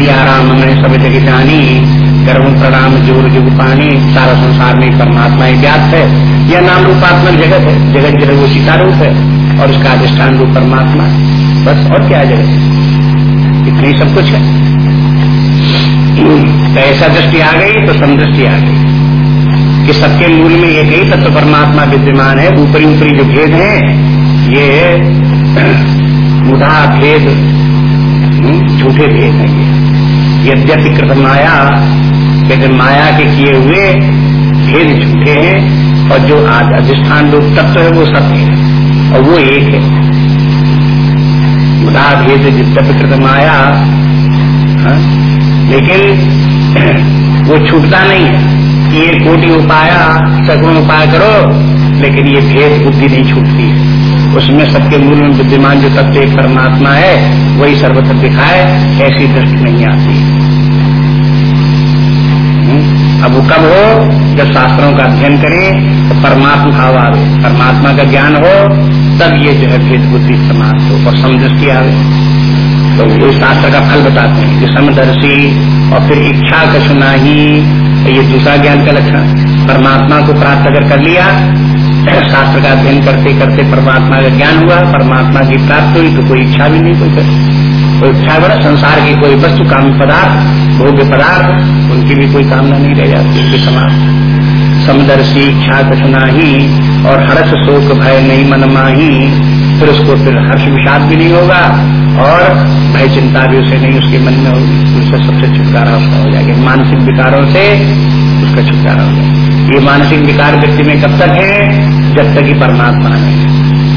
सिया राम मैं सब जगह जानी गर्भ प्रणाम ज़ोर जुग पानी सारा संसार में परमात्मा ही व्याप्त है यह नाम रूपात्मक जगत है जगत जो है वो सीता रूप है और उसका अधिष्ठान रूप परमात्मा बस और क्या जगत इतनी सब कुछ है। तो ऐसा दृष्टि आ गई तो समदृष्टि आ गई। कि सबके मूल में एक ही तत्व परमात्मा विद्यमान है ऊपरी ऊपरी जो भेद है ये मुदा भेद हम्म, झूठे भेद है ये। यद्यपि कृत माया कहते माया के किए हुए भेद झूठे हैं और जो आज अधिष्ठान रूप तत्व है, वो सत्य है, और वो एक है मुदा भेद यद्यपि कृत माया हा? लेकिन वो छूटता नहीं है ये कोटि उपाया, सगुण उपाय करो, लेकिन ये भेद बुद्धि नहीं छूटती है उसमें सबके मूल में विद्यमान जो तत्व एक परमात्मा है, वही सर्वत्र दिखाए, ऐसी दृष्टि नहीं आती। हम्म? अब वो कब हो? जब शास्त्रों का अध्ययन करें तो परमात्मा भाव आवे परमात्मा का ज्ञान हो, तब ये जो है भेद बुद्धि समाप्त हो और समदृष्टि आवे तो वो शास्त्र का फल बताते हैं कि समदर्शी और फिर इच्छा कछुना ही ये दूसरा ज्ञान का लक्षण। परमात्मा को प्राप्त अगर कर लिया शास्त्र का अध्ययन करते करते परमात्मा का ज्ञान हुआ, परमात्मा की प्राप्त हुई तो कोई इच्छा भी नहीं, कोई कोई इच्छा बड़ा, संसार की कोई वस्तु, काम पदार्थ, भोग्य पदार्थ, उनकी भी कोई कामना नहीं रह जाती, उनके समान समदर्शी इच्छा कछुना ही और हर्ष शोक भय नहीं, मन माही, फिर उसको फिर हर्ष विषाद भी नहीं होगा और भय चिंता भी उसे नहीं, उसके मन में होगी उससे सबसे छुटकारा उसका हो जाएगा। मानसिक विकारों से उसका छुटकारा हो जाएगा। ये मानसिक विकार व्यक्ति में कब तक है? जब तक ही परमात्मा नहीं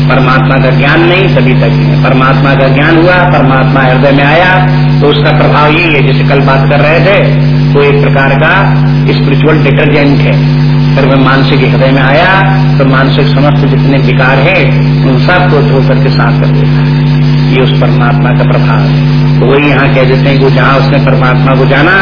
परमात्मा का ज्ञान नहीं, तभी तक है। परमात्मा का ज्ञान हुआ, परमात्मा हृदय में आया तो उसका प्रभाव यही है, जैसे कल बात कर रहे थे, वो एक प्रकार का स्पिरिचुअल डिटर्जेंट है। फिर वह मानसिक हृदय में आया तो मानसिक समस्त जितने विकार है, उन सबको धो करके साफ़ कर देता है। ये उस परमात्मा का प्रभाव तो वही यहाँ कह देते हैं कि जहाँ उसने परमात्मा को जाना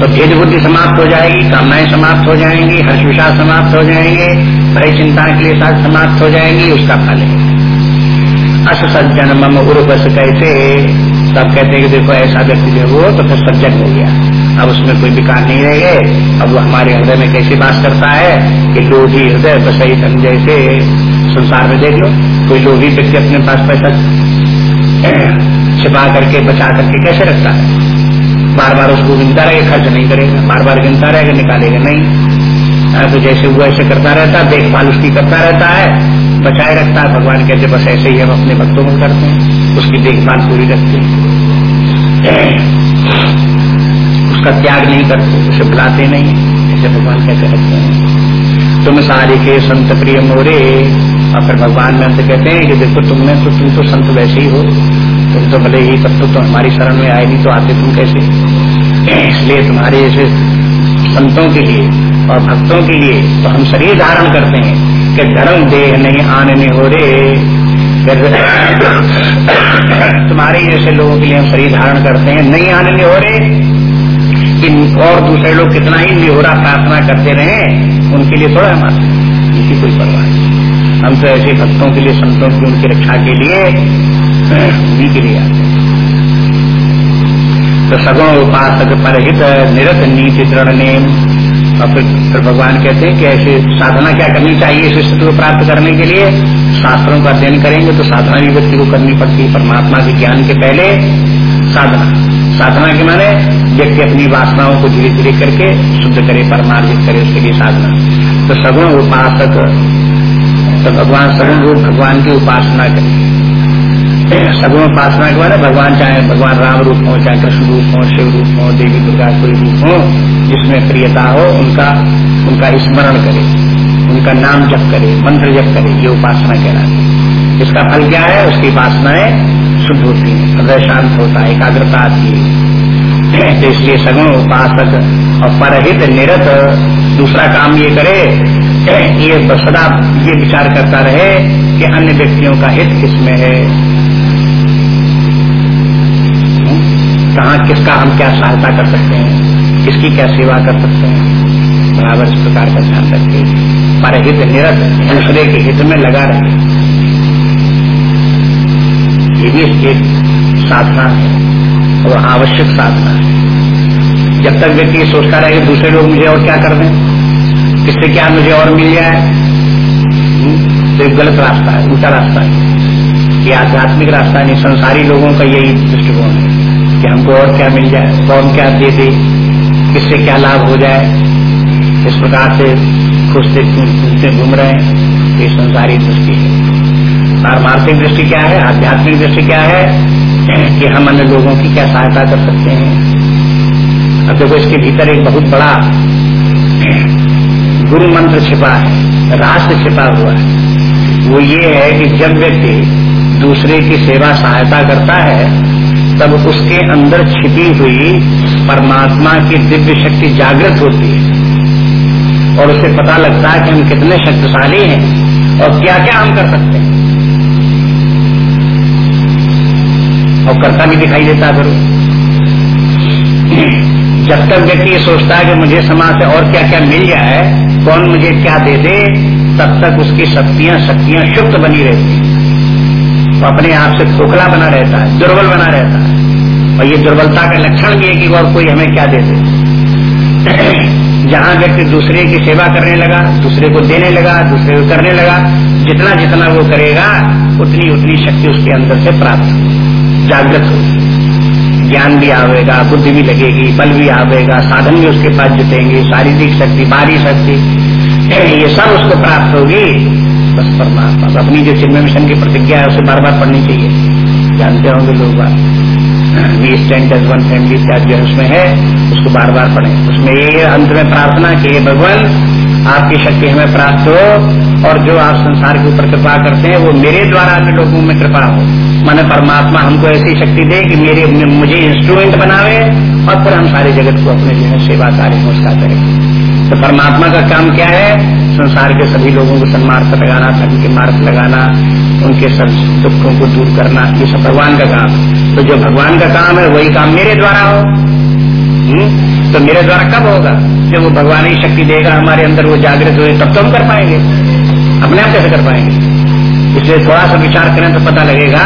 तो भेद बुद्धि समाप्त हो जाएगी, कामनाएँ समाप्त हो जाएँगी हर्ष विषाद समाप्त हो जाएँगे, भय चिंता के लिए साथ समाप्त हो जाएँगी, उसका फल है। अस सज्जन मम उर्वस कैसे? सब कहते हैं कि देखो, ऐसा व्यक्ति जो वो तो फिर सज्जन हो गया। अब उसमें कोई विकार नहीं रह गए अब वो हमारे हृदय में कैसे बात करता है कि लोभी हृदय बसई धन जैसे। संसार में देख लो, कोई लोभी व्यक्ति अपने पास पैसा छिपा करके, बचा करके कैसे रखता है? बार बार उसको गिनता रहेगा, खर्च नहीं करेगा बार बार गिनता रहेगा, निकालेगा नहीं। तो जैसे वो ऐसे करता रहता है देखभाल उसकी करता रहता है, बचाए रखता है, भगवान कहते, बस ऐसे ही हम अपने भक्तों में करते हैं, उसकी देखभाल पूरी रखते हैं। उसका त्याग नहीं करते, उसे बुलाते नहीं, ऐसे भगवान कैसे रखते हैं। तुम सारी के संत प्रिय मोरे और फिर भगवान में अंत कहते हैं कि देखो तुमने तो तुम तो संत वैसे ही हो। तुम तो भले ही तब तो, तो हमारी शरण में आए नहीं तो आते तुम कैसे? इसलिए तुम्हारे ऐसे संतों के लिए और भक्तों के लिए तो हम शरीर धारण करते हैं कि धर्म देह नहीं आने हो रे। तुम्हारे जैसे लोगों के लिए हम शरीर धारण करते हैं नहीं आने हो रे। कि और दूसरे लोग कितना ही निहोरा प्रार्थना करते रहे उनके लिए थोड़ा हमारे उनकी कोई परवाह नहीं। हम तो ऐसे भक्तों के लिए संतों की उनकी रक्षा के लिए उन्हीं के लिए आते तो सगुण उपासक परहित निरत नीति दृढ़ नेम और फिर, फिर भगवान कहते हैं कि ऐसे साधना क्या करनी चाहिए इस स्थिति को प्राप्त करने के लिए? शास्त्रों का अध्ययन करेंगे तो साधना भी व्यक्ति को करनी पड़ती है। परमात्मा के ज्ञान के पहले साधना। साधना के माने व्यक्ति अपनी वासनाओं को धीरे धीरे करके शुद्ध करे परमार्जित करे उसके लिए साधना। तो सगुण उपासक तो भगवान सगुण रूप भगवान की उपासना करें। सगुण उपासना के बाद भगवान चाहे भगवान राम रूप हो, चाहे कृष्ण रूप हो, शिव रूप हो, देवी दुर्गा कोई रूप हो, जिसमें प्रियता हो, उनका उनका स्मरण करे, उनका नाम जप करे, मंत्र जप करे, ये उपासना कहलाती है। इसका फल क्या है? उसकी उपासनाएँ शुद्ध होती है, हृदय शांत होता है, एकाग्रता आती है। तो इसलिए सगुण उपासक और परहित निरत दूसरा काम ये करे ये सदा ये विचार करता रहे कि अन्य व्यक्तियों का हित किसमें है? कहा किसका हम क्या सहायता कर सकते हैं? किसकी क्या सेवा कर सकते हैं? बराबर इस प्रकार का ध्यान रखे हमारे हित निरत दूसरे के हित में लगा रहे। ये भी एक साधना है और आवश्यक साधना है। जब तक व्यक्ति ये सोचता रहे दूसरे लोग मुझे और क्या कर दें? किससे क्या मुझे और मिल जाए तो गलत रास्ता है, उल्टा रास्ता है। ये आध्यात्मिक रास्ता नहीं, संसारी लोगों का यही दृष्टिकोण है कि हमको और क्या मिल जाए, कौन क्या दे दे, किससे क्या लाभ हो जाए। इस प्रकार से खुशते घूमते घूम रहे हैं ये संसारी दृष्टि है। पारमार्थिक दृष्टि क्या है? आध्यात्मिक दृष्टि क्या है? कि हम अन्य लोगों की क्या सहायता कर सकते हैं। अब देखो, इसके भीतर एक बहुत बड़ा गुरु मंत्र छिपा है, राष्ट्र छिपा हुआ है। वो ये है कि जब व्यक्ति दूसरे की सेवा सहायता करता है, तब उसके अंदर छिपी हुई परमात्मा की दिव्य शक्ति जागृत होती है। और उसे पता लगता है कि हम कितने शक्तिशाली हैं और क्या क्या हम कर सकते हैं। और कर्ता भी दिखाई देता है जब तक व्यक्ति ये सोचता है कि मुझे समाज से और क्या क्या मिल जाए कौन मुझे क्या दे दे, तब तक उसकी शक्तियाँ शक्तियाँ शुक्त बनी रहती वो अपने आप से खोखला बना रहता है, दुर्बल बना रहता है। और ये दुर्बलता का लक्षण भी है कि और कोई हमें क्या दे दे। जहाँ व्यक्ति दूसरे की सेवा करने लगा, दूसरे को देने लगा, दूसरे को करने लगा, जितना जितना वो करेगा उतनी उतनी शक्ति उसके अंदर से प्राप्त होगी, जागृत हो ज्ञान भी आवेगा, बुद्धि भी लगेगी, बल भी आवेगा, साधन भी उसके पास जुटेंगे, शारीरिक शक्ति, बाहरी शक्ति, ये सब उसको प्राप्त होगी। बस परमात्मा तो अपनी जो चिन्मय मिशन की प्रतिज्ञा है, उसे बार बार पढ़नी चाहिए। जानते होंगे लोग बात। वी स्टैंड वन फैमिली इत्यादि जो उसमें है, उसको बार बार पढ़े। उसमें ये अंत में प्रार्थना की भगवान, आपकी शक्ति हमें प्राप्त हो और जो आप संसार के ऊपर कृपा करते हैं, वो मेरे द्वारा अन्य लोगों में कृपा हो। माने परमात्मा हमको ऐसी शक्ति दे कि मेरे मुझे इंस्ट्रूमेंट बनावे और फिर हम सारे जगत को अपने जो है सेवा कार्य में उसका करें। तो परमात्मा का काम क्या है? संसार के सभी लोगों को सन्मार्ग लगाना धर्म के मार्ग लगाना, उनके सब दुखों को दूर करना, ये सब भगवान का काम। तो जो भगवान का काम है, वही काम मेरे द्वारा हो हुँ? हम्म? तो मेरे द्वारा कब होगा? जब वो भगवान ही शक्ति देगा, हमारे अंदर वो जागृत हुए, तब तो हम कर पाएँगे। अपने आप कैसे कर पाएँगे? इसलिए थोड़ा सा विचार करें तो पता लगेगा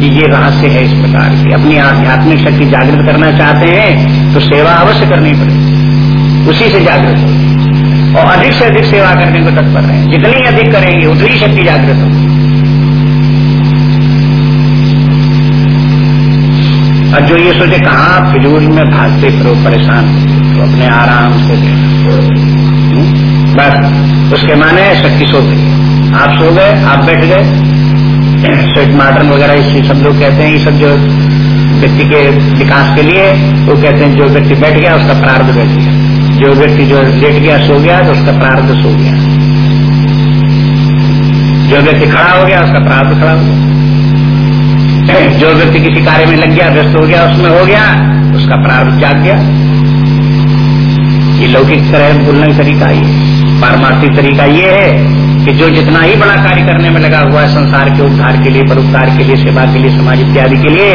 कि ये रहस्य है इस प्रकार की। अपनी आध्यात्मिक शक्ति जागृत करना चाहते हैं तो सेवा अवश्य करनी पड़ेगी। उसी से जागृत हो। और अधिक से अधिक सेवा करने को तत्पर रहे। जितनी अधिक करेंगे, उतनी शक्ति जागृत होगी और जो ये सोचे, कहा फिजूल में भागते फिरो परेशान तो अपने आराम से? बस, उसके माने शक्ति सो गई। आप सो गए, आप बैठ गए। स्वीट मार्टन वगैरह इसी सब लोग कहते हैं, ये सब जो व्यक्ति के विकास के लिए, वो कहते हैं, जो व्यक्ति बैठ गया, उसका प्रार्थ बैठ गया। जो व्यक्ति जो लेट गया, सो गया तो उसका प्रार्थ सो गया। जो व्यक्ति खड़ा हो गया, उसका प्रार्थ खड़ा हो गया। जो व्यक्ति किसी कार्य में लग गया, व्यस्त हो गया, उसमें हो गया, उसका प्रारूप जाग गया। ये लौकिक तरह बोलने का तरीका ये पारमार्थिक तरीका ये है कि जो जितना ही बड़ा कार्य करने में लगा हुआ है, संसार के उद्धार के लिए, परोपकार के लिए, सेवा के लिए, समाज इत्यादि के लिए,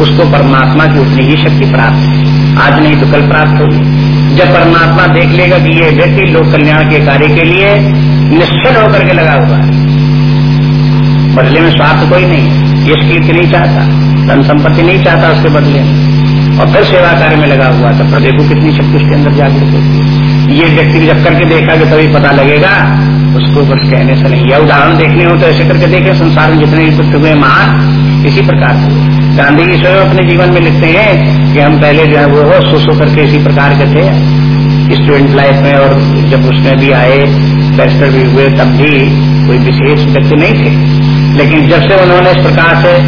उसको परमात्मा की उतनी ही शक्ति प्राप्त है। आज नहीं तो कल प्राप्त होगी। जब परमात्मा देख लेगा कि ये व्यक्ति लोक कल्याण के कार्य के लिए निश्चित होकर के लगा हुआ है, बदले में स्वार्थ कोई नहीं यश कीर्ति नहीं चाहता, धन संपत्ति नहीं चाहता उसके बदले में। और फिर सेवा कार्य में लगा हुआ तो फिर देखो कितनी शक्ति उसके अंदर जागृत होती है। ये व्यक्ति जब करके देखा कि तभी पता लगेगा, उसको बस कहने से नहीं। यह उदाहरण देखने हो तो ऐसे करके देखे, संसार में जितने भी कुछ हुए महान, इसी प्रकार से गांधी जी स्वयं अपने जीवन में लिखते हैं कि हम पहले जो है वो सो सो करके इसी प्रकार के थे। स्टूडेंट लाइफ में और जब उसमें भी आए, बैरिस्टर भी हुए, तब भी कोई विशेष व्यक्ति नहीं थे। लेकिन जब से उन्होंने इस प्रकार से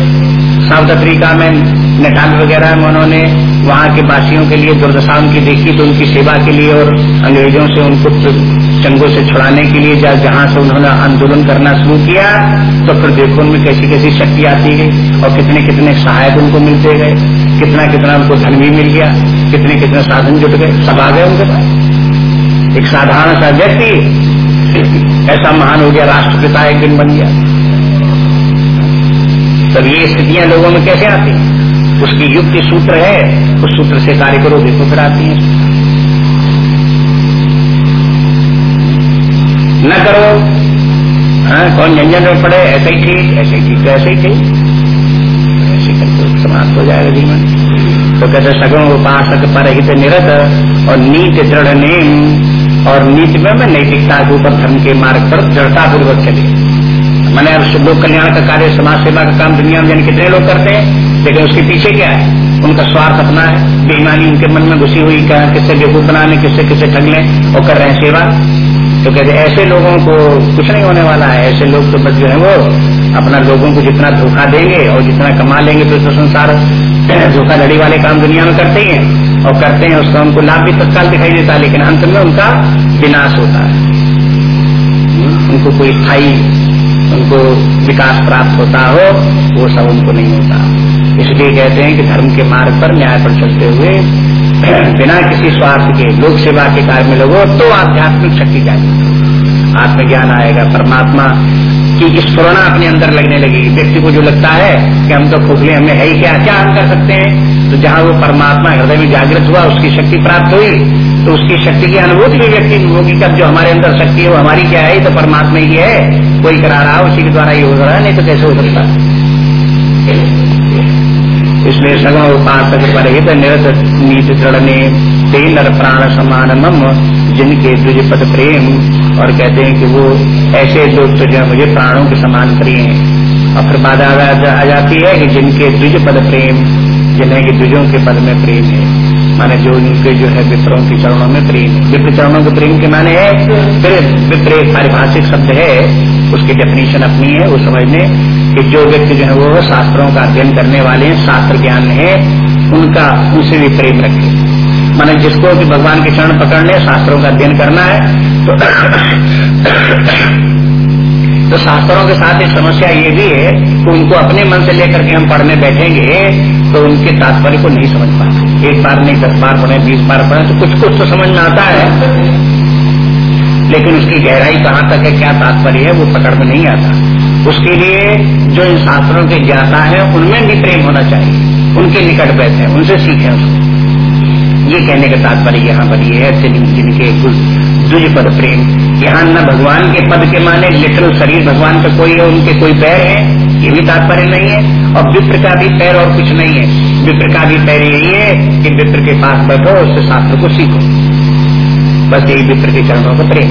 साउथ अफ्रीका में नेटाल वगैरह में उन्होंने वहाँ के वासियों के लिए दुर्दशा उनकी देखी तो उनकी सेवा के लिए और अंग्रेज़ों से उनको चंगों से छुड़ाने के लिए जहाँ से उन्होंने आंदोलन करना शुरू किया तो फिर देखो उनमें कैसी कैसी शक्ति आती गई और कितने कितने सहायक उनको मिलते गए, कितना कितना उनको धन भी मिल गया, कितने कितने साधन जुट गए, सब आ गए उनके पास। एक साधारण सा व्यक्ति ऐसा महान हो गया, राष्ट्रपिता एक दिन बन गया। तब ये स्थितियाँ लोगों में कैसे आती हैं? उसकी युक्ति सूत्र है, उस सूत्र से कार्य करो देखो फिर आती है। न करो। हाँ कौन झंझट में पड़े? ऐसे ही ठीक, ऐसे ही ठीक तो ऐसे ही ठीक। ऐसे करके समाप्त हो जाएगा जीवन। तो कहते सगुण उपासक पर हित निरत और नीति दृढ़ नेम और नीति में मैं नैतिकता के ऊपर धर्म के मार्ग पर दृढ़ता पूर्वक चले। मैंने अब लोक कल्याण का कार्य, समाज सेवा का काम, दुनिया में कितने लोग करते हैं? लेकिन उसके पीछे क्या है? उनका स्वार्थ अपना है। बेईमानी उनके मन में घुसी हुई क्या किससे बेकूफ बनाने किससे किससे ठग लें और कर रहे हैं सेवा। तो कहते ऐसे लोगों को कुछ नहीं होने वाला है। ऐसे लोग तो बस जो है वो अपना लोगों को जितना धोखा देंगे और जितना कमा लेंगे तो, तो संसार धोखाधड़ी वाले काम दुनिया में करते ही हैं और करते हैं उसका उनको लाभ भी तत्काल दिखाई देता है लेकिन अंत में उनका विनाश होता है। उनको कोई स्थायी उनको विकास प्राप्त होता हो वो सब उनको नहीं होता। इसलिए कहते हैं कि धर्म के मार्ग पर न्याय पर चलते हुए, बिना किसी स्वार्थ के लोक सेवा के कार्य में लगो तो आध्यात्मिक शक्ति जाएगी आत्मज्ञान आएगा, परमात्मा की स्फुरना अपने अंदर लगने लगेगी। व्यक्ति को जो लगता है कि हम तो खोखले हमें है ही क्या क्या हम कर सकते हैं? तो जहाँ वो परमात्मा हृदय में जागृत हुआ, उसकी शक्ति प्राप्त हुई तो उसकी शक्ति की अनुभूति भी व्यक्ति होगी। कब जो हमारे अंदर शक्ति है, वो हमारी क्या है? तो परमात्मा ही है। कोई करा रहा उसी के द्वारा ये हो रहा है, नहीं तो कैसे हो सकता? इसलिए सगम उपासक परहित निरत नीति चढ़ने ते नर प्राण समान मम जिनके द्विजपद प्रेम और कहते हैं कि वो ऐसे लोग तो जो मुझे प्राणों के समान प्रिय हैं। और फिर बाधा आ जाती है कि जिनके द्विज पद प्रेम जिन्हें कि द्विजों के पद में प्रेम है। माने जो उनके जो है विप्रों के चरणों में प्रेम विप्र चरणों के प्रेम के माने है। फिर विप्र पारिभाषिक शब्द है। उसकी डेफिनेशन अपनी है। वो समझने कि जो व्यक्ति जो है वो शास्त्रों का अध्ययन करने वाले हैं, शास्त्र ज्ञान है, उनका, उनसे भी प्रेम रखे। माने जिसको कि भगवान के चरण पकड़ने, शास्त्रों का अध्ययन करना है तो तो शास्त्रों के साथ एक समस्या ये भी है कि उनको अपने मन से लेकर के हम पढ़ने बैठेंगे तो उनके तात्पर्य को नहीं समझ पाते। एक बार नहीं दस बार पढ़े, बीस बार पढ़े तो कुछ कुछ तो समझ में आता है। लेकिन उसकी गहराई कहाँ तक है, क्या तात्पर्य है, वो पकड़ में नहीं आता। उसके लिए जो इन शास्त्रों के ज्ञाता है, उनमें भी प्रेम होना चाहिए। उनके निकट बैठे, उनसे सीखें उसको। ये कहने का तात्पर्य यहाँ पर ये है जिनके द्विज पद प्रेम। यहाँ न भगवान के पद के माने लिटरल शरीर, भगवान का कोई है उनके कोई पैर है। ये भी तात्पर्य नहीं है। और विप्र का भी पैर और कुछ नहीं है। विप्र का भी पैर यही है कि विप्र के पास बैठो, उससे शास्त्र को सीखो। बस यही विप्र के चरणों का प्रेम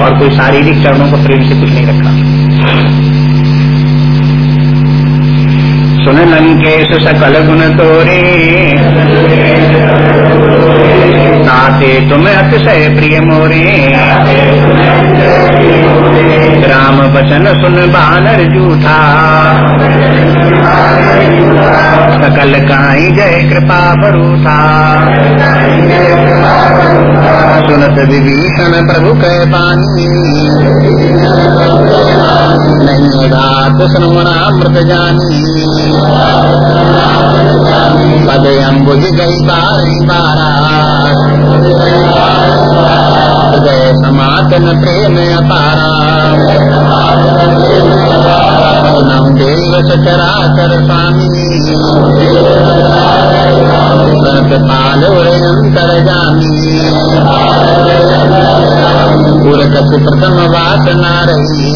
और कोई शारीरिक चरणों का प्रेम से कुछ नहीं रखा। सुन लंकेश सकल गुण तोरे। नाते तुम अतिशय प्रिय मोरे। राम बचन सुन बानर जूठा। सकल काई जय कृपा था सुनत विभीषण प्रभु कह पानी नहीं रात श्रवणामृत जानी। पद अम्बुज गई बारी बारा। हृदय समातन प्रेम अपारा देव सचराचर स्वामी पाल अंतर जामी प्रथम बात ना रही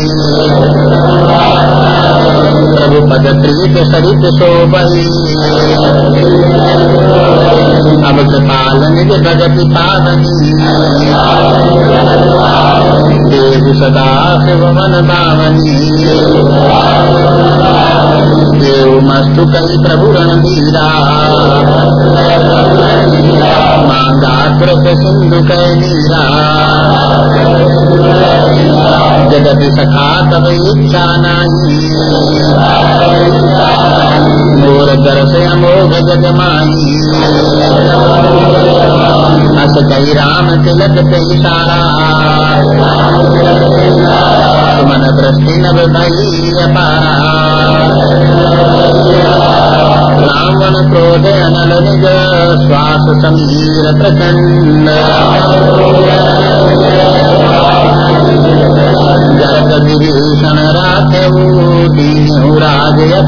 प्रभु पद प्रीत सरित शोभई अब कृपाल निज भगति पावनी देव सदा शिव मन भावनी देव मस्तु कई प्रभु रणबीरा मांगा कृत सिंधु कैलीरा जगत सखा तब इच्छा नहीं मोर दर्श अमोघ जगमाई हस कई राम तिलक कई सारा। मन दृष्टि नव भई रावण क्रोध अनल निज, श्वास समीर प्रचंड। जरत विभीषण राखेऊ दीन राज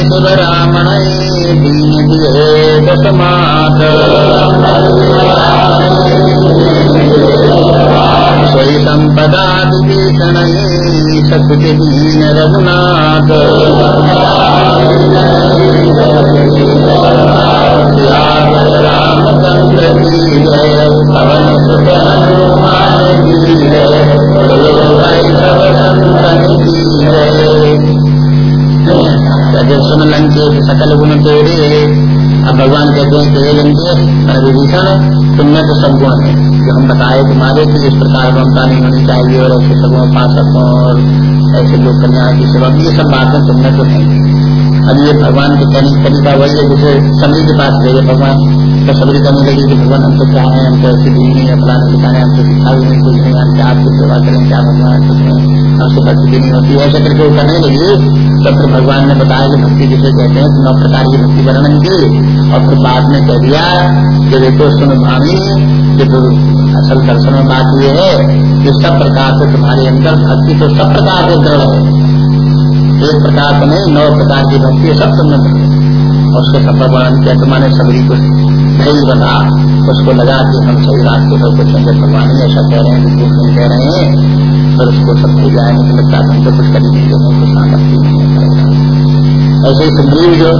संपति रामण दीन दिए दसमात सोई संपदा विभीषण सकुच दीन रघुनाथ रामचंद्र की जय पवन सुत हनुमान की जय जब सुन लंके सकल गुण तेरे, अब भगवान कहते हैं तेरे लंके विभीषण तुमने तो सब गुण है। जो हम बताए तुम्हारे कि इस प्रकार ममता नहीं होनी चाहिए और ऐसे सब उपासकों और ऐसे लोग कन्या की सेवा ये सब बातें तुमने तो नहीं अब ये भगवान के कहने तरीका वही है जैसे सभी के पास गए भगवान तो सबरी कहने लगी कि भगवान हम तो क्या है हम तो ऐसी भी नहीं फलाने दिखाने हम तो सिखा भी नहीं कुछ नहीं हम क्या आपकी सेवा करें, क्या भगवान हमसे भक्ति भी नहीं होती। ऐसे करके वो करने लगी। तब फिर भगवान ने बताया कि भक्ति जिसे कहते हैं, नौ प्रकार की भक्ति वर्णन की। और फिर बाद में कह दिया कि देखो सुन भावी कि तो असल दर्शन में बात ये है कि सब प्रकार से तुम्हारे अंदर भक्ति तो सब प्रकार से दृढ़ है। एक प्रकार से नहीं, नौ प्रकार की भक्ति सब तुमने और उसके सब वर्णन किया तुम्हारे सबरी को सही बता उसको लगा कि हम सही रास्ते पर कुछ शंकर भगवान ही ऐसा कह रहे हैं झूठ नहीं कह रहे हैं। फिर उसको सब कुछ जाए नहीं लगता हम तो कुछ कर दीजिए कुछ सामर्थ्य नहीं ऐसे सुग्रीव जो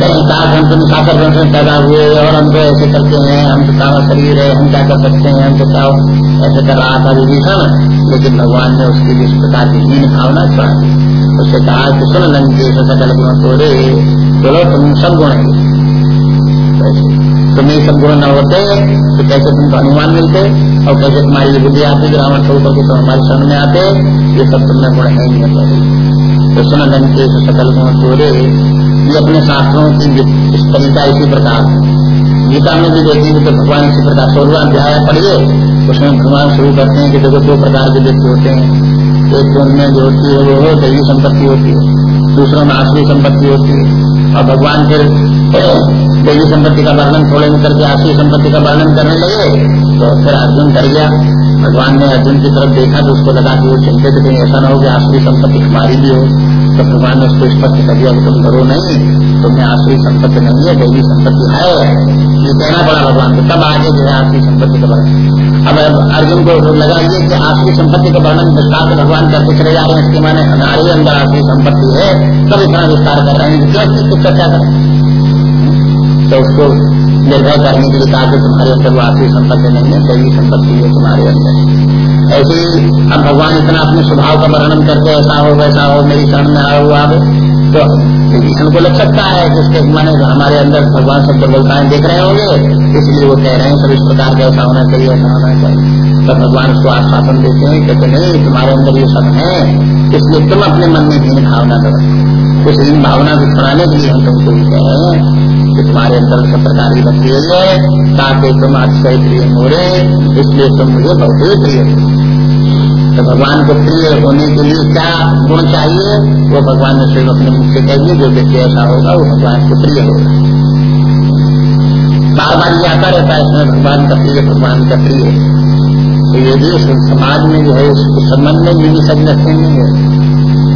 कहीं काश हम तो निशाकर वंश में पैदा हुए, और हम तो ऐसे करते हैं, हम तो कामा शरीर है, हम क्या कर सकते हैं, हम तो क्या ऐसे कर रहा था विभीषण। लेकिन भगवान ने उसकी जिस प्रकार की हीन भावना छोड़ा उससे कहा कि सुन लंकेश सकल गुण तोरे बोलो तुम सब गुण है। तुम्हें सब गुण न होते तो कैसे तुमको अनुमान मिलते? और कैसे तुम्हारी ये बुद्धि आती रावण छोड़ करके तो हमारे शरण में आते? ये सब तुमने गुण है नहीं होते तो सुन लंकेश सकल गुण तोरे ये अपने शास्त्रों की इस तरीका इसी प्रकार। गीता में भी देखेंगे तो भगवान इसी प्रकार सोलवा अध्याय पढ़िए, उसमें भगवान शुरू करते हैं कि देखो दो प्रकार के व्यक्ति होते हैं। एक गुण में जो होती है वो दैवी संपत्ति होती है। दूसरों में आश्री संपत्ति होती है। और भगवान फिर दैवी संपत्ति का वर्णन थोड़े में करके आश्री संपत्ति का वर्णन करने लगे तो फिर अर्जुन डर गया। भगवान ने अर्जुन की तरफ़ देखा तो उसको लगा कि वो चिंतित कहीं ऐसा ना हो कि आश्री संपत्ति हमारी भी हो। तो भगवान ने उसको स्पष्ट कर दिया, तुम डरो नहीं, तुम्हें आश्री संपत्ति नहीं है दैवी संपत्ति है। ये कहना पड़ा भगवान को, तब आगे जो है आश्री संपत्ति का वर्णन। अब अर्जुन को लगा ये कि आश्री संपत्ति का वर्णन विस्तार भगवान करते चले जा रहे हैं, इसके माने हमारे अंदर आश्री संपत्ति है तब इतना विस्तार कर रहे हैं क्या चीज़ चर्चा करें? तो उसको निर्भर करने के लिए कहा कि तुम्हारे अंदर वो आश्री संपत्ति नहीं है, दैवी संपत्ति है तुम्हारे अंदर। ऐसे ही अब भगवान इतना अपने स्वभाव का वर्णन करते ऐसा हो, वैसा हो, मेरी शरण में आया हुआ तो विभीषण को लग सकता है कि उसके माने हमारे अंदर भगवान सब दुर्बलताएँ देख रहे होंगे, इसलिए वो कह रहे हैं, सब इस प्रकार का ऐसा होना चाहिए, ऐसा होना चाहिए। तो भगवान उसको आश्वासन देते हैं कहते नहीं, तुम्हारे अंदर ये सब है, इसलिए तुम अपने मन में हीन भावना करो। उस हीन भावना को छुड़ाने के लिए हम तुमको कह रहे हैं। कि तुम्हारे अंदर सब प्रकार की भक्ति है, ताकि तुम अक्षय प्रिय मोरे, इसलिए तुम मुझे बहुत ही। प्रिय तो भगवान को प्रिय होने के लिए क्या गुण चाहिए? वो भगवान ने सिर्फ़ अपने मुख से कहिए, जो व्यक्ति ऐसा होगा, वो भगवान को प्रिय होगा। बार बार ये आता रहता है, इसमें भगवान का प्रिय, भगवान का प्रिय। तो ये भी समाज में जो है उसके संबंध में भी सब नहीं है।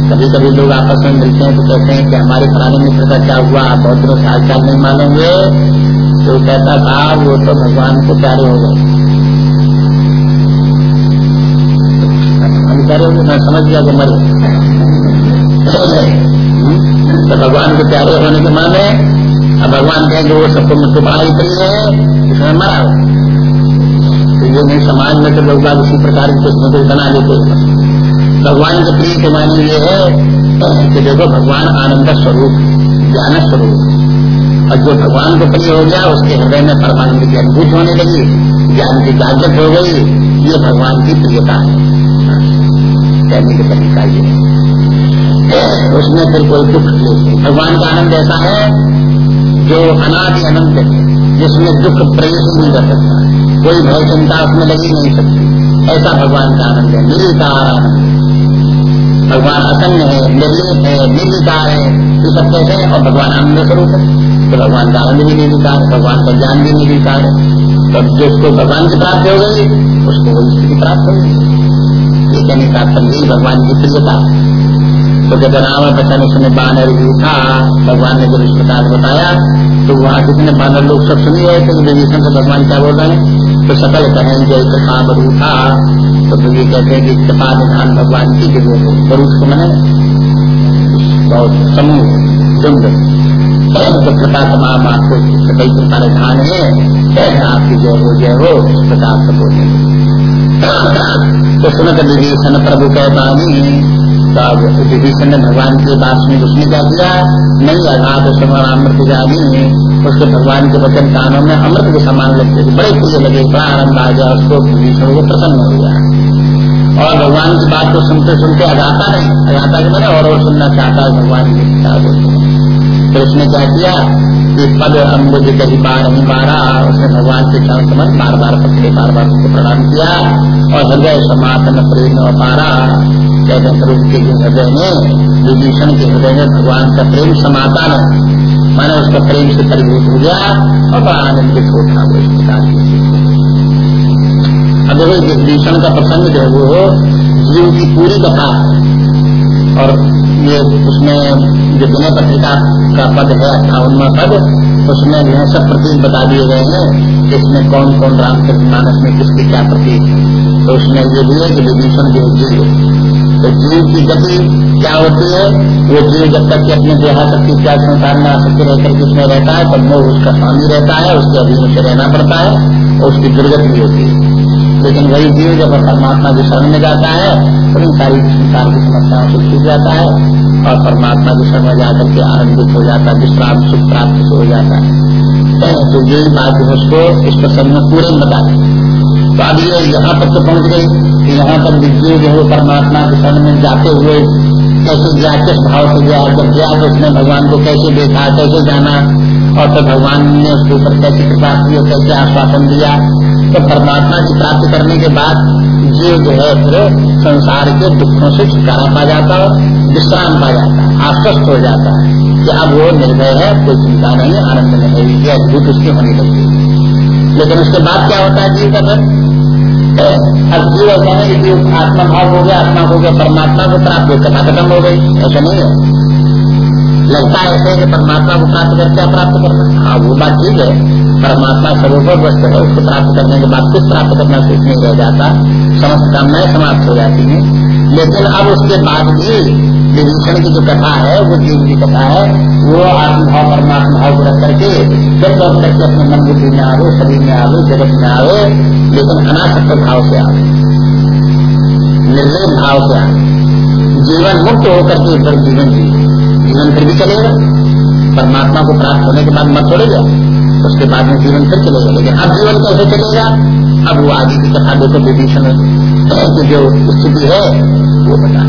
कभी कभी लोग आपस में मिलते हैं तो कहते हैं कि हमारे पुराने मित्र का क्या हुआ? आप बहुत दिनों से हाल चाल नहीं मानेंगे। तो कहता था वो तो भगवान को प्यारे हो गए। करे मैं समझ गया कि मर। तो भगवान के प्यारे होने के माने, अब भगवान कहेंगे, वो सबको मुझको बड़ा ही है इसमें मरा तो ये नहीं, समाज में तो लोग इसी प्रकार की कुछ न कुछ बना लेते हैं। भगवान के प्रिय के माने ये है, कि देखो भगवान आनंद स्वरूप ज्ञान स्वरूप और जो भगवान को प्रिय हो गया, उसके हृदय में परमानंद की अनुभूत होने लगी, ज्ञान की जागृत हो गई, ये भगवान की प्रियता है। कहने का तरीका ये उसमें फिर कोई दुख नहीं भगवान का आनंद ऐसा है, जो अनादि अनंत है, जिसमें दुख प्रवेश नहीं कर सकता। कोई भय, चिंता उसमें लगी नहीं सकती। ऐसा भगवान का आनंद है। निर्विकार आनंद। भगवान असन्न है, निर्लिप है, निर्विकार है, ये सब कैसे है, और भगवान आनंद स्वरूप है। तो भगवान का आनंद भी निर्विकार भगवान का ज्ञान भी निर्विकार है। तब जिसको भगवान की प्राप्त हो गई, उसको वही स्थिति प्राप्त हो गई। ये कहने का संदेश भगवान की प्रियता। तो जब राम बचन उसने बानर उठा, भगवान ने जब इस प्रकार बताया तो वहाँ कितने बानर लोग सब सुनी रहे थे विभीषण से भगवान क्या बोल रहे हैं? तो सकल कहें जय कृपा बरूठा तो ये कहते हैं कि कृपा निधान भगवान जी की जो बरूठ को मैंने समूह दुंद तो कृपा तमाम आपको कई प्रकार ध्यान है। आपकी जय हो जय हो प्रकार से बोले तो सुनत विभीषण प्रभु कह पानी तब विभीषण ने भगवान की बात सुनी उसने क्या किया नहीं, अघात समर अमृत जानी उसके भगवान के वचन कानों में अमृत के समान लगते थे। बड़े प्रिय लगे बड़ा आनंद आ गया। उसको विभीषण को प्रसन्न हो गया। और भगवान की बात को सुनते सुनते अगाता नहीं अगाता के मैंने और वो सुनना चाहता है, भगवान की तो उसने क्या किया कि पद अम्बुज कहीं बार ही मारा उसने भगवान के चरण समझ बार बार पकड़े, बार बार उसको प्रणाम किया, और हृदय समातन प्रेम पारा। कहते स्वरूप के हृदय में, विभीषण के हृदय में भगवान का प्रेम समाता है मैंने उसका प्रेम से परिभूत हो गया, और बड़ा आनंदित होता वो अब देखो विभीषण का प्रसंग जो है वो जीव की पूरी कथा, और ये उसमें जो विनय पत्रिका का पद है अट्ठावनवा पद, उसमें जो है सब प्रतीक बता दिए गए हैं, इसमें कौन कौन रामचंद्र मानस में किसके क्या प्रतीक। तो उसमें ये भी है कि विभीषण जो जीव तो जीव की गति क्या होती है? वो जीव जब तक कि अपने देहा शक्ति क्या संसार में आसक्ति रहकर उसमें रहता है, तब वो उसका स्वामी रहता है, उसके अधीन से रहना पड़ता है, और उसकी दुर्गति होती है। लेकिन वही जीव जब परमात्मा की शरण में जाता है तो इन सारी संसार की समस्याओं से छूट जाता है और परमात्मा की शरण में जाकर के आनंदित हो जाता है, विश्राम, सुख प्राप्त हो जाता है। तो यही बात उसको इस प्रसंग में पूरे बता दें। तो अब ये यहाँ तक तो पहुँच गई कि यहाँ तक जीव जो है परमात्मा की शरण में जाते हुए कैसे गया किस भाव से गया, जब गया तो उसने भगवान को कैसे देखा, कैसे जाना और फिर भगवान ने उसके ऊपर कैसे कृपा की और कैसे आश्वासन दिया तो परमात्मा की प्राप्ति करने के बाद जीव जो है फिर संसार के दुखों से छुटकारा पा जाता है, विश्राम पा जाता है, आश्वस्त हो जाता है कि अब वो निर्भय है, कोई चिंता नहीं, आनंद में है अद्भुत उसकी होने लगती है। लेकिन उसके बाद क्या होता है जीव का फिर अब जीव ऐसा है कि आत्मा भाव हो गया, आत्मा हो गया, परमात्मा को प्राप्त हो, कथा खत्म हो गई, ऐसा नहीं है। लगता है ऐसे कि परमात्मा को प्राप्त करके प्राप्त करना हाँ वो बात ठीक है। परमात्मा स्वरूप वस्तु है उसको प्राप्त करने के बाद कुछ प्राप्त करना कुछ नहीं रह जाता। समस्त कामनाएँ समाप्त हो जाती है। लेकिन अब उसके बाद भी विभीषण की जो कथा है, वो जीव की कथा है, वो आत्मभाव परमात्मा भाव को रख करके फिर लौट करके अपने मन बुद्धि में आवे, शरीर में आवे, जगत में आवे, लेकिन अनासक्त भाव से आवे। निर्णय भाव से आवे। जीवन मुक्त होकर के जीवन जीवन फिर भी चलेगा। परमात्मा को प्राप्त होने के बाद मत छोड़े जाए उसके बाद में जीवन फिर चलेगा लेकिन अब जीवन कैसे चलेगा? अब वो आगे की कथा देखो, विभीषण की जो स्थिति है, वो बता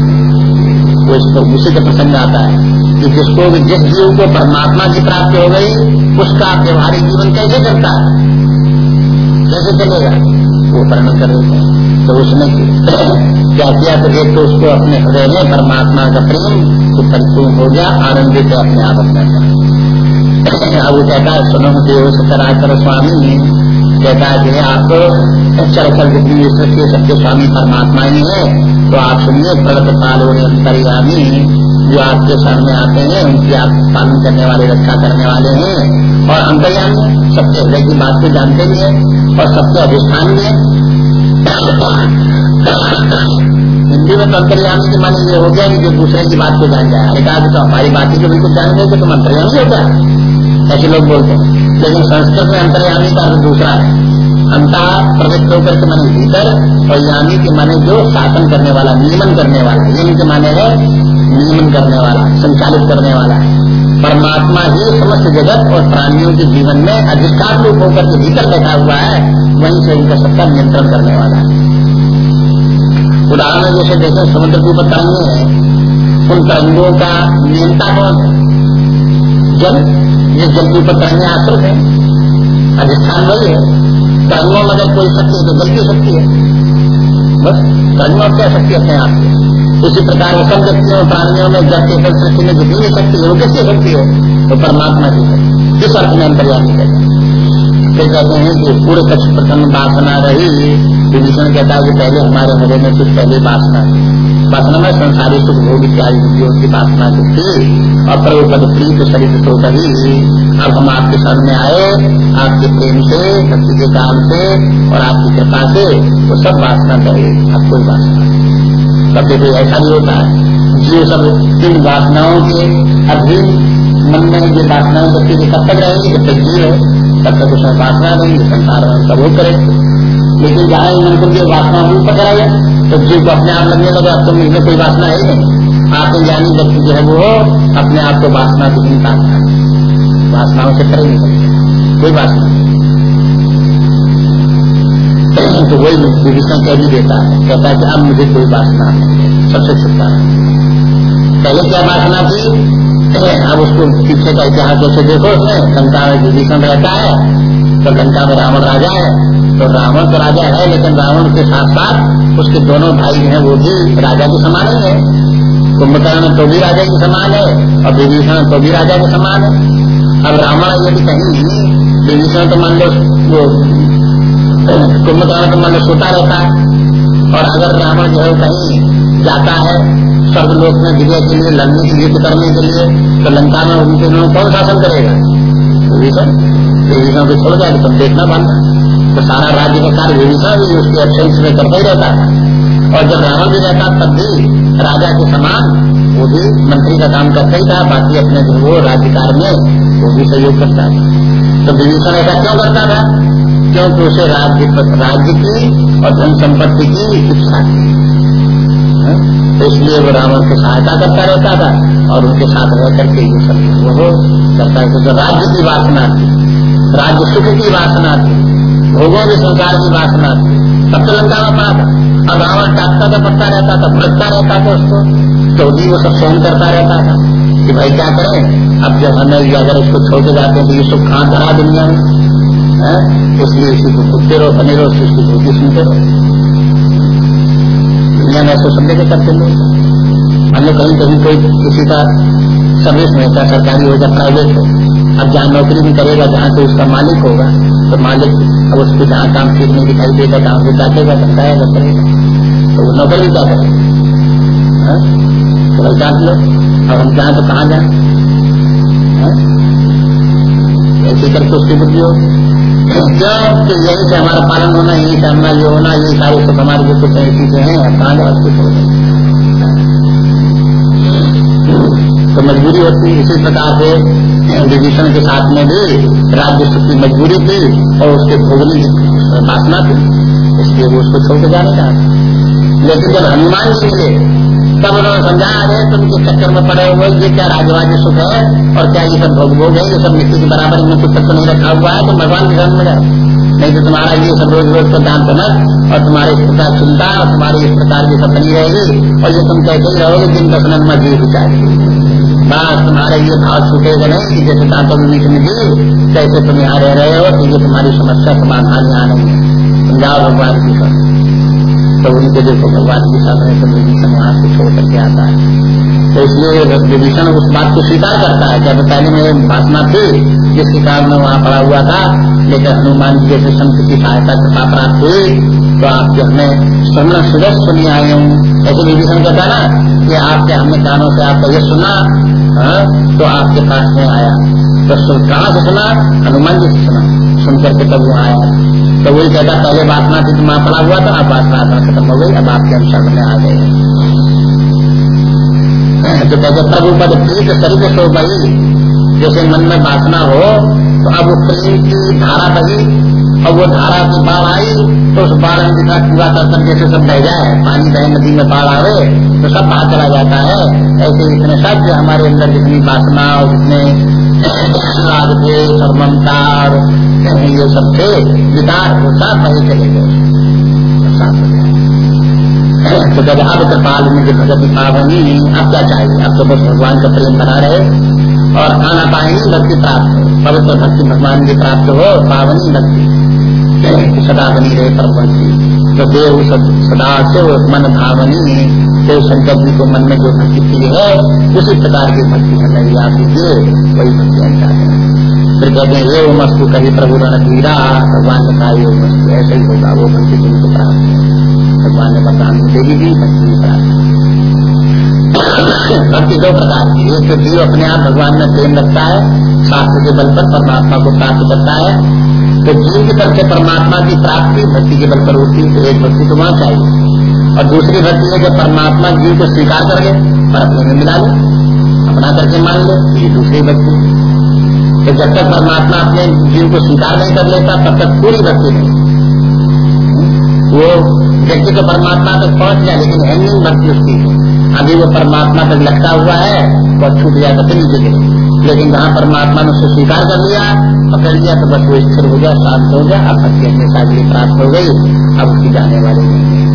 वो इसको उसी का प्रसंग आता है कि जिसको जिस जीव को परमात्मा की प्राप्ति हो गई, उसका व्यवहारिक जीवन कैसे चलता है? कैसे चलेगा? वो वर्णन कर तो उसने क्या किया तो एक तो उसको अपने हृदय में परमात्मा का प्रेम तो परिपूर्ण हो गया, आनंदित अपने आप अपने अब कहता है सुनो देव सचराचर स्वामी कहता है कि आप चरचर जितनी सृष्टि सबके स्वामी परमात्मा ही है तो आप सुनिए प्रगत पालो अंतर्यामी जो आपके सामने आते हैं उनकी आप पालन करने वाले रक्षा करने वाले हैं और अंतर्यामी सबके हृदय की बात को जानते भी है और सबके अधिष्ठान भी है हिंदी में तो अंतर्यामी के माने ये हो गया कि जो दूसरे की बात को जान जाए अरे कहा तो हमारी बात ही तो बिल्कुल जान गए तो तुम अंतर्यामी हो गया। ऐसे लोग बोलते हैं। लेकिन संस्कृत में अंतर्यामी का अर्थ दूसरा है। अंता प्रवृत्त होकर के माने भीतर और यामी के माने जो शासन करने वाला, नियमन करने वाला यम के माने है, नियमन करने वाला, संचालित करने वाला है। परमात्मा ही समस्त जगत और प्राणियों के जीवन में अधिष्ठान रूप होकर के भीतर बैठा हुआ है, वहीं से उनका सबका नियंत्रण करने वाला है। उदाहरण जैसे देखें, समुद्र के ऊपर तरंगे हैं उन तरंगों का नियंता कौन है? जल। जिस जल के ऊपर तरंगे आश्रित है। अधिष्ठान वही है। तरंगों में अगर कोई शक्ति है तो गलती शक्ति है। बस तरंगों क्या शक्ति अपने आप की इसी प्रकार सब व्यक्तियों प्राणियों में जल के फल, सृष्टि में जितनी शक्ति है, वो किसकी शक्ति है? तो परमात्मा की है। किस अर्थ में अंतर्यामी कहते हैं फिर कहते हैं कि पूरे कच्छ प्रथम वासना रही। विभीषण कहता है कि पहले हमारे हृदय में कुछ पहले वासना थी। वासना में संसारी सुख भोग इत्यादि विधियों की वासना जो थी, और प्रभु पद प्रीत शरीर तो कभी अब हम आपके सामने आए, आपके प्रेम से, भक्ति के काम से, और आपकी कृपा से, वो सब वासना करे। अब कोई वासना तब देखो ऐसा भी होता है। ये सब इन वासनाओं के अभी मन में ये वासनाएँ बच्चे कब तक रहेंगी? जब तक है, तब तक उसमें वासना रहेंगी, संसार में सब वो करे। लेकिन जहाँ मन को वासना मुँह पकड़ा गया तो जीव को अपने आप लगने लगे अब तो इसमें कोई वासना है? नहीं आत्मज्ञानी व्यक्ति जो है वो अपने आप को वासना को नहीं काटता वासनाओं से करे नहीं कोई वासना तो वही विभीषण कह भी देता है, कहता है कि अब मुझे कोई वासना नहीं सबसे छुट्टा है। पहले क्या वासना थी? अब उसको पीछे का इतिहास जैसे देखो लंका में विभीषण रहता है तो लंका में रावण राजा है तो रावण तो राजा है, लेकिन रावण के साथ साथ उसके दोनों भाई हैं, वो भी राजा के समान ही। है कुंभकर्ण तो भी राजा के समान है, और विभीषण तो भी राजा के समान है। अब रावण यदि कहीं विभीषण तो मान लो, वो, कुंभकर्ण तो मान लो सोता रहता है। और अगर रावण जो है कहीं जाता है स्वर्गलोक में विजय के लिए लड़ने की युद्ध करने के लिए तो लंका में उनके कौन शासन करेगा? विभीषण। विभीषण को छोड़ जाए तुम देखना बनना तो सारा राज्य का कार्य विभीषण भी उसके एब्सेंस में करता ही रहता था। और जब रावण भी रहता, तब भी राजा के समान, वो भी मंत्री का काम करता ही था, बाकी अपने जो वो राज्यकार में, वो भी सहयोग करता था। तो विभीषण ऐसा क्यों करता था? क्योंकि उसे राज्य राज्य की और धन संपत्ति की इच्छा थी। तो इसलिए वो रावण की सहायता करता रहता था और उनके साथ रह करके ये सब वो करता है राज्य की वासना थी, राज्य सुख की वासना थी। भोगों के संसार की वासना थी सब तो लंका में पड़ा था अब रावण टाकता था पड़ता रहता था, भड़कता रहता था उसको तो भी वो सब सहन करता रहता था कि भाई क्या करें? अब जब हमें अगर इसको छोड़ के जाते हैं तो ये सुख कहाँ धरा दुनिया में। इसलिए इसी को खुदते रहो बने रहो, इसकी धोती सुनते रहो। दुनिया में ऐसे सब जगह करते लोग। अन्य कहीं कहीं कोई किसी का सर्विस में चाहे सरकारी हो या प्राइवेट हो। अब जहाँ नौकरी भी करेगा, जहाँ कोई उसका मालिक होगा तो मालिक अब उसको जहाँ काम ठीक नहीं दिखाई देगा जहाँ से जातेगा धमकाएगा करेगा। तो वो नौकरी क्या करेगा हाँ? तो जान लो। अब हम जाए तो कहाँ जाए? हाँ? ऐसे करके उसकी बुद्धि होगी क्यों यही से हमारा पालन होना, यही से हमारा ये होना ये सारे सुख हमारे जो कुछ ऐसी चीज़ें हैं कहाँ जवाब कुछ हो? तो मजबूरी होती है, इसी प्रकार से विभीषण के साथ में भी राज्य सुख की मजबूरी थी और उसके भोगने की वासना थी इसलिए वो उसको छोड़ के जाने का लेकिन जब हनुमान जी मिले तब उन्होंने समझा अरे, तुम किस चक्कर में पड़े हुए ये क्या राजवाजी सुख है? और क्या ये सब भोग भोग है? ये सब मिट्टी के बराबर में कुछ तक नहीं रखा हुआ है, तुम भगवान के जन्म में जाओ। नहीं तो तुम्हारा ये सब रोज रोज का दान तनक और तुम्हारी इस प्रकार चिंता, और तुम्हारी इस प्रकार की सब रहेगी, और ये तुम कहते रहोगे दिन दस में जी चाहिए बस तुम्हारे ये भाव छूटेगा नहीं कि जैसे दांतों में बीच मिली कैसे तुम यहाँ रह रहे हो तो ये तुम्हारी समस्या समाधान यहाँ नहीं है। तुम भगवान की तरफ़। तो उनके देखो, भगवान की सामने तो समाज को छोड़ करके आता है। तो इसलिए विभीषण उस बात को स्वीकार करता है क्या पहले में वासना थी जिसके कारण मैं वहाँ पड़ा हुआ था लेकिन हनुमान जी जैसे संत की सहायता कृपा प्राप्त हुई तो आप जो हमें सुनना सुबह सुनी आए हूँ। ऐसे विभीषण कहता ना कि आपके हमने कानों से आपका ये सुना हाँ, तो आपके पास में आया। तो कहाँ से सुना? हनुमान जी से सुना। सुन करके तब वो आया। तो वही कहता पहले वासना थी तुम पड़ा हुआ था अब वासना खत्म हो गई अब आपके अनुसार में आ गए। तो कहते प्रभु पद प्रीत शरीर सो बही जैसे मन में वासना हो तो अब प्रेम की धारा बही और वो धारा की बाढ़ आई तो उस बाढ़ में जितना पूरा कर जैसे सब बह जाए, पानी बहे, नदी में बाढ़ आवे तो सब बाहर चला जाता है। ऐसे इतने सब हमारे अंदर जितनी बासना और जितने राग थे और ये सब थे, विकार, वो सब वही चले गए। तो जब अब कृपाल में भगत पावनी अब क्या चाहिए? अब तो बस भगवान का प्रेम बना रहे और आना पाएँगे भक्ति प्राप्त हो। पवित्र भक्ति भगवान की प्राप्त हो पावनी भक्ति। सदा बनी रहे परम भक्ति तो देव सदा से मन भावनी देव शंकर जी को मन में जो भक्ति की है, उसी प्रकार की भक्ति हमें याद दीजिए वही भक्ति चाहते हैं। फिर कहते हैं, ये मस्तु कभी प्रभु रणधीरा, भगवान ने कहा ये ऐसे ही होगा, वो भक्ति तुमको प्राप्त भगवान ने बतान देवी भी भक्ति भक्ति दो प्रकार की एक तो जीव अपने आप भगवान में प्रेम रखता है शास्त्र के बल पर परमात्मा को प्राप्त करता है तो जीव की तरफ़ से परमात्मा की प्राप्ति भक्ति के बल पर होती है एक भक्ति तो वहाँ चाहिए और दूसरी भक्ति है जब परमात्मा जीव को स्वीकार कर ले अपने में मिला लो अपना करके मान लो ये दूसरी भक्ति तो जब तक परमात्मा अपने जीव को स्वीकार नहीं कर लेता, तब तक पूरी भक्ति नहीं। वो व्यक्ति तो परमात्मा तक पहुँच जाए लेकिन एंडिंग भक्ति उसकी। अभी वो परमात्मा तक लटका हुआ है, वो छूट जाए तो फिर गिरे लेकिन जहाँ परमात्मा ने उसको स्वीकार कर लिया, पकड़ लिया तो बस वो स्थिर हो गया, शांत हो गया, अब भक्ति अपने लिए प्राप्त हो गई, अब उसकी जाने वाली नहीं है।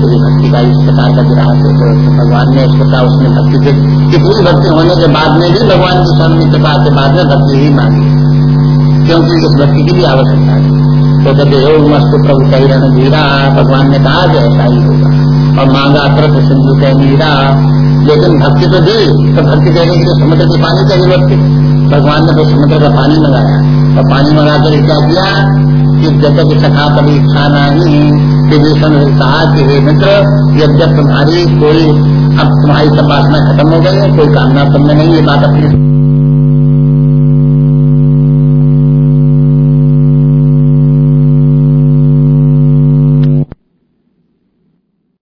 पूरी भक्ति का इस प्रकार का जो तो भगवान ने प्रकार उसने भक्ति से कितनी भक्ति होने के बाद में भी भगवान की स्वामी कृपा के बाद में भक्ति ही मांगी। क्योंकि इस भक्ति की भी आवश्यकता है। तो कहते हो, मस्त प्रभु कही रण धीरा भगवान ने कहा कि ऐसा ही होगा। और मांगा कृत सिंधु कह मीरा। लेकिन भक्ति तो दी तो भक्ति देने के लिए समुद्र के पानी का ज़रूरत थी। भगवान ने तो समुद्र का पानी मंगाया। और पानी मंगा कर क्या किया कि जब तक सखा कभी इच्छा नहीं, विभीषण ने कहा कि, हे मित्र जब जब तुम्हारी कोई, अब तुम्हारी तपासना खत्म हो गई है, कोई कामना तुमने नहीं, ये बात अपनी